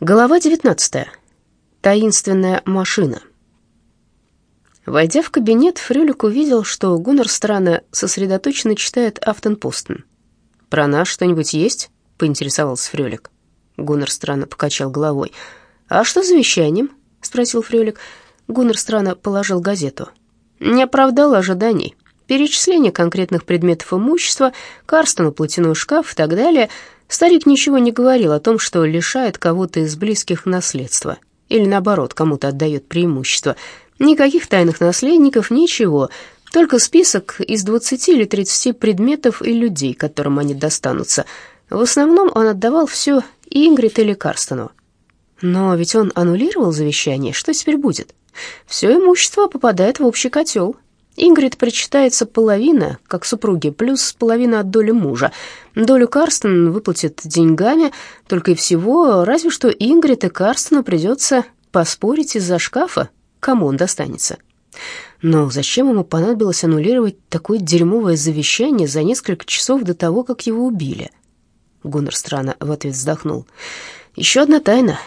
Глава 19. Таинственная машина. Войдя в кабинет, Фрюлик увидел, что Гуннер странно сосредоточенно читает Афтенпостен. «Про нас что-нибудь есть?» — поинтересовался Фрюлик. Гуннер странно покачал головой. «А что с завещанием?» — спросил Фрюлик. Гуннер странно положил газету. «Не оправдал ожиданий. Перечисление конкретных предметов имущества, Карстону платяной шкаф и так далее — Старик ничего не говорил о том, что лишает кого-то из близких наследства, или наоборот, кому-то отдает преимущество. Никаких тайных наследников, ничего, только список из 20 или 30 предметов и людей, которым они достанутся. В основном он отдавал все Ингрид или Карстону. Но ведь он аннулировал завещание, что теперь будет? Все имущество попадает в общий котел, Ингрид причитается половина, как супруги, плюс половина от доли мужа. Долю Карстен выплатит деньгами, только и всего, разве что Ингрид и Карстену придется поспорить из-за шкафа, кому он достанется. Но зачем ему понадобилось аннулировать такое дерьмовое завещание за несколько часов до того, как его убили? Гуннер странно в ответ вздохнул. Еще одна тайна.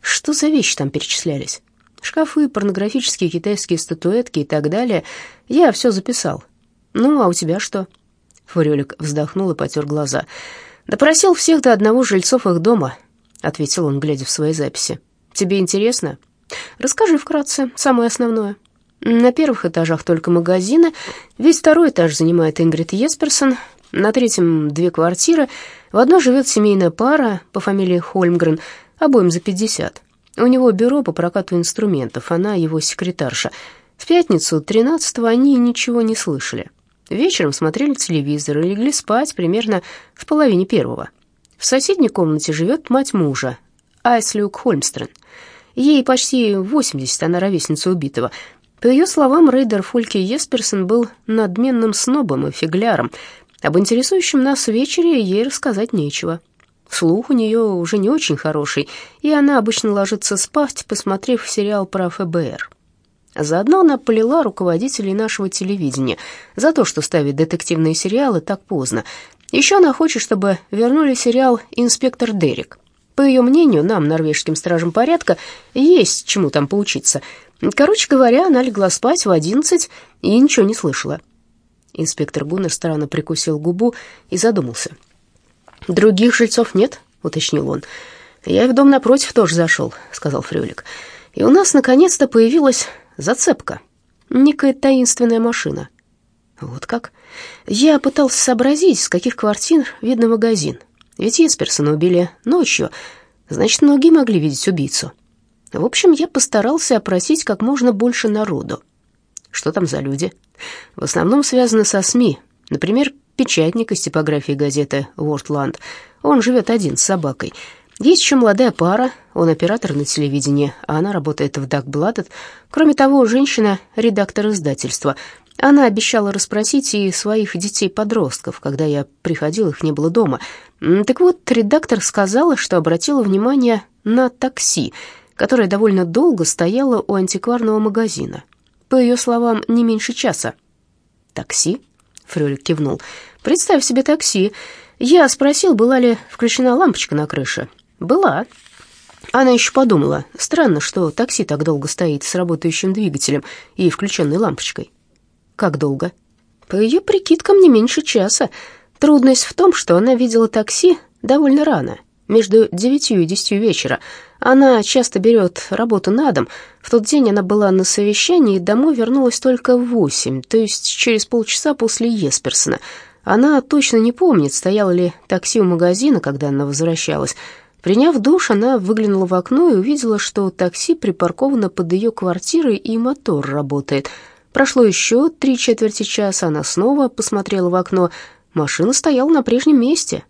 Что за вещи там перечислялись? Шкафы, порнографические китайские статуэтки и так далее. Я все записал. Ну, а у тебя что?» Фурелик вздохнул и потер глаза. «Допросил всех до одного жильцов их дома», — ответил он, глядя в свои записи. «Тебе интересно?» «Расскажи вкратце, самое основное». На первых этажах только магазины. Весь второй этаж занимает Ингрид Есперсон. На третьем две квартиры. В одной живет семейная пара по фамилии Хольмгрен, обоим за пятьдесят. У него бюро по прокату инструментов, она его секретарша. В пятницу, 13-го, они ничего не слышали. Вечером смотрели телевизор и легли спать примерно в половине первого. В соседней комнате живет мать мужа, Айслюк Хольмстрен. Ей почти 80, она ровесница убитого. По ее словам, рейдер Фольке Есперсон был надменным снобом и фигляром. Об интересующем нас вечере ей рассказать нечего. Слух у нее уже не очень хороший, и она обычно ложится спать, посмотрев сериал про ФБР. Заодно она полила руководителей нашего телевидения за то, что ставит детективные сериалы так поздно. Еще она хочет, чтобы вернули сериал «Инспектор Дерек». По ее мнению, нам, норвежским стражам порядка, есть чему там поучиться. Короче говоря, она легла спать в одиннадцать и ничего не слышала. Инспектор Гуннер странно прикусил губу и задумался. «Других жильцов нет?» — уточнил он. «Я в дом напротив тоже зашел», — сказал Фрюлик. «И у нас наконец-то появилась зацепка. Некая таинственная машина». «Вот как?» Я пытался сообразить, с каких квартир видно магазин. Ведь Есперсона убили ночью, значит, многие могли видеть убийцу. В общем, я постарался опросить как можно больше народу. Что там за люди? В основном связаны со СМИ. Например, печатник из типографии газеты «Вортланд». Он живет один с собакой. Есть еще молодая пара, он оператор на телевидении, а она работает в Дагбладет. Кроме того, женщина — редактор издательства. Она обещала расспросить и своих детей-подростков, когда я приходил, их не было дома. Так вот, редактор сказала, что обратила внимание на такси, которое довольно долго стояло у антикварного магазина. По ее словам, не меньше часа. «Такси?» Фрёлик кивнул. «Представь себе такси. Я спросил, была ли включена лампочка на крыше. Была». Она еще подумала, странно, что такси так долго стоит с работающим двигателем и включенной лампочкой. «Как долго?» «По ее прикидкам, не меньше часа. Трудность в том, что она видела такси довольно рано, между девятью и десятью вечера. Она часто берет работу на дом. В тот день она была на совещании и домой вернулась только в восемь, то есть через полчаса после Есперсона. Она точно не помнит, стояло ли такси у магазина, когда она возвращалась. Приняв душ, она выглянула в окно и увидела, что такси припарковано под ее квартирой и мотор работает. Прошло еще три четверти часа, она снова посмотрела в окно. Машина стояла на прежнем месте.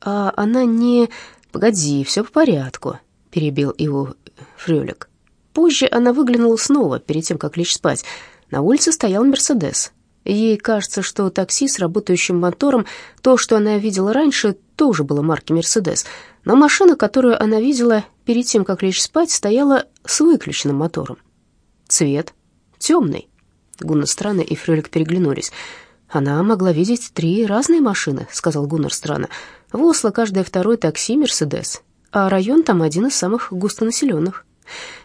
А она не... «Погоди, все по порядку», — перебил его Фрёлик. Позже она выглянула снова, перед тем, как лечь спать. На улице стоял «Мерседес». Ей кажется, что такси с работающим мотором, то, что она видела раньше, тоже было марки «Мерседес». Но машина, которую она видела перед тем, как лечь спать, стояла с выключенным мотором. Цвет темный. Гуннер Страна и Фрёлик переглянулись. «Она могла видеть три разные машины», — сказал Гуннер Страна. «В Осло каждое второе такси «Мерседес», а район там один из самых густонаселенных.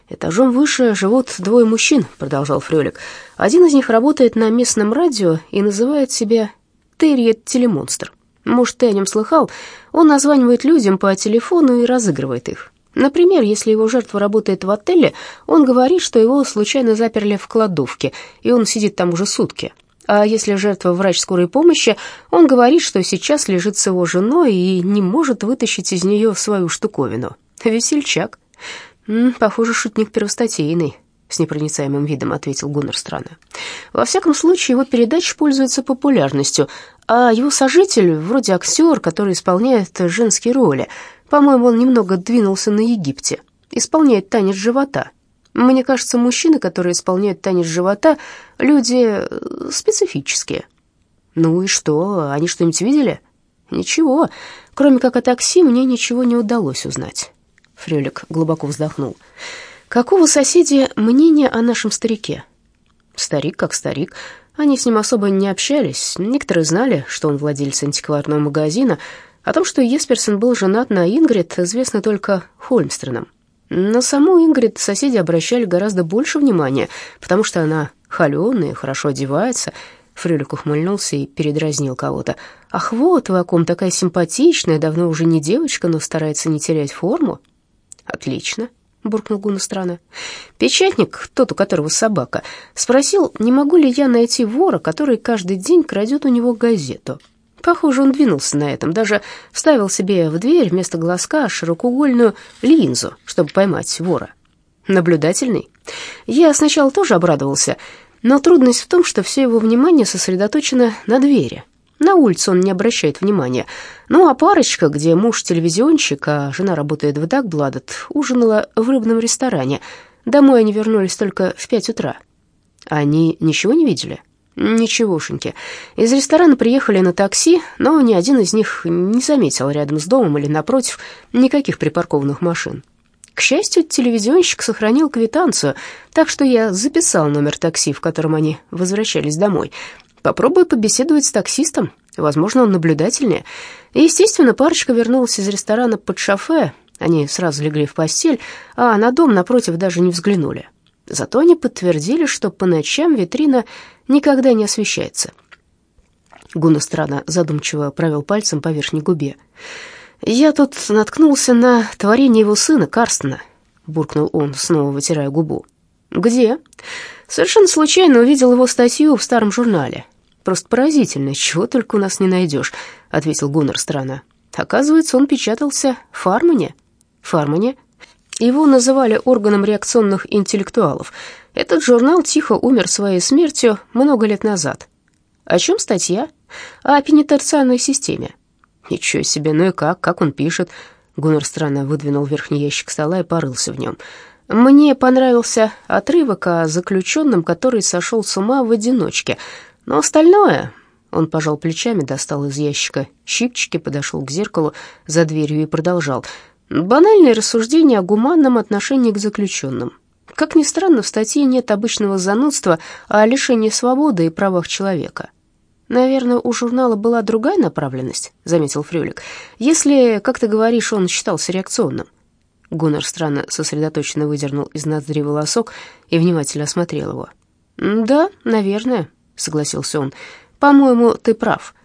«Этажом выше живут двое мужчин», — продолжал Фрёлик. «Один из них работает на местном радио и называет себя Терриет Телемонстр. Может, ты о нем слыхал? Он названивает людям по телефону и разыгрывает их. Например, если его жертва работает в отеле, он говорит, что его случайно заперли в кладовке, и он сидит там уже сутки. А если жертва врач скорой помощи, он говорит, что сейчас лежит с его женой и не может вытащить из нее свою штуковину. Весельчак. «М -м, «Похоже, шутник первостатейный», — с непроницаемым видом ответил Гуннер странно. «Во всяком случае, его передача пользуется популярностью, а его сожитель вроде актер, который исполняет женские роли. По-моему, он немного двинулся на Египте, исполняет танец живота». Мне кажется, мужчины, которые исполняют танец живота, люди э, специфические. Ну и что, они что-нибудь видели? Ничего, кроме как о такси мне ничего не удалось узнать. Фрелик глубоко вздохнул. Какого соседи мнение о нашем старике? Старик как старик. Они с ним особо не общались. Некоторые знали, что он владелец антикварного магазина. О том, что Есперсон был женат на Ингрид, известно только Хольмстренам. На саму Ингрид соседи обращали гораздо больше внимания, потому что она холеная, хорошо одевается. Фрюлик ухмыльнулся и передразнил кого-то. «Ах, вот вы о ком такая симпатичная, давно уже не девочка, но старается не терять форму». «Отлично», — буркнул Гуна. «Печатник, тот, у которого собака, спросил, не могу ли я найти вора, который каждый день крадет у него газету». Похоже, он двинулся на этом, даже вставил себе в дверь вместо глазка широкоугольную линзу, чтобы поймать вора. Наблюдательный. Я сначала тоже обрадовался, но трудность в том, что все его внимание сосредоточено на двери. На улице он не обращает внимания. Ну, а парочка, где муж телевизионщик, а жена работает в Дагбладет, ужинала в рыбном ресторане. Домой они вернулись только в пять утра. Они ничего не видели? Ничегошеньки. Из ресторана приехали на такси, но ни один из них не заметил рядом с домом или напротив никаких припаркованных машин. К счастью, телевизионщик сохранил квитанцию, так что я записал номер такси, в котором они возвращались домой. Попробую побеседовать с таксистом, возможно, он наблюдательнее. И, естественно, парочка вернулась из ресторана под шофе, они сразу легли в постель, а на дом напротив даже не взглянули. Зато они подтвердили, что по ночам витрина никогда не освещается. Гуна странно задумчиво провел пальцем по верхней губе. «Я тут наткнулся на творение его сына, Карстена», — буркнул он, снова вытирая губу. «Где?» «Совершенно случайно увидел его статью в старом журнале. Просто поразительно, чего только у нас не найдешь», — ответил Гуннер странно. «Оказывается, он печатался в Фармане». «Фармане?» Его называли органом реакционных интеллектуалов. Этот журнал тихо умер своей смертью много лет назад. О чем статья? О пенитенциарной системе. Ничего себе, ну и как, как он пишет? Гуннер странно выдвинул верхний ящик стола и порылся в нем. Мне понравился отрывок о заключенном, который сошел с ума в одиночке. Но остальное... Он пожал плечами, достал из ящика щипчики, подошел к зеркалу за дверью и продолжал. Банальные рассуждения о гуманном отношении к заключенным. Как ни странно, в статье нет обычного занудства о лишении свободы и правах человека. «Наверное, у журнала была другая направленность», — заметил Фрюлик. «Если, как ты говоришь, он считался реакционным». Гуннер странно сосредоточенно выдернул из ноздри волосок и внимательно осмотрел его. «Да, наверное», — согласился он. «По-моему, ты прав.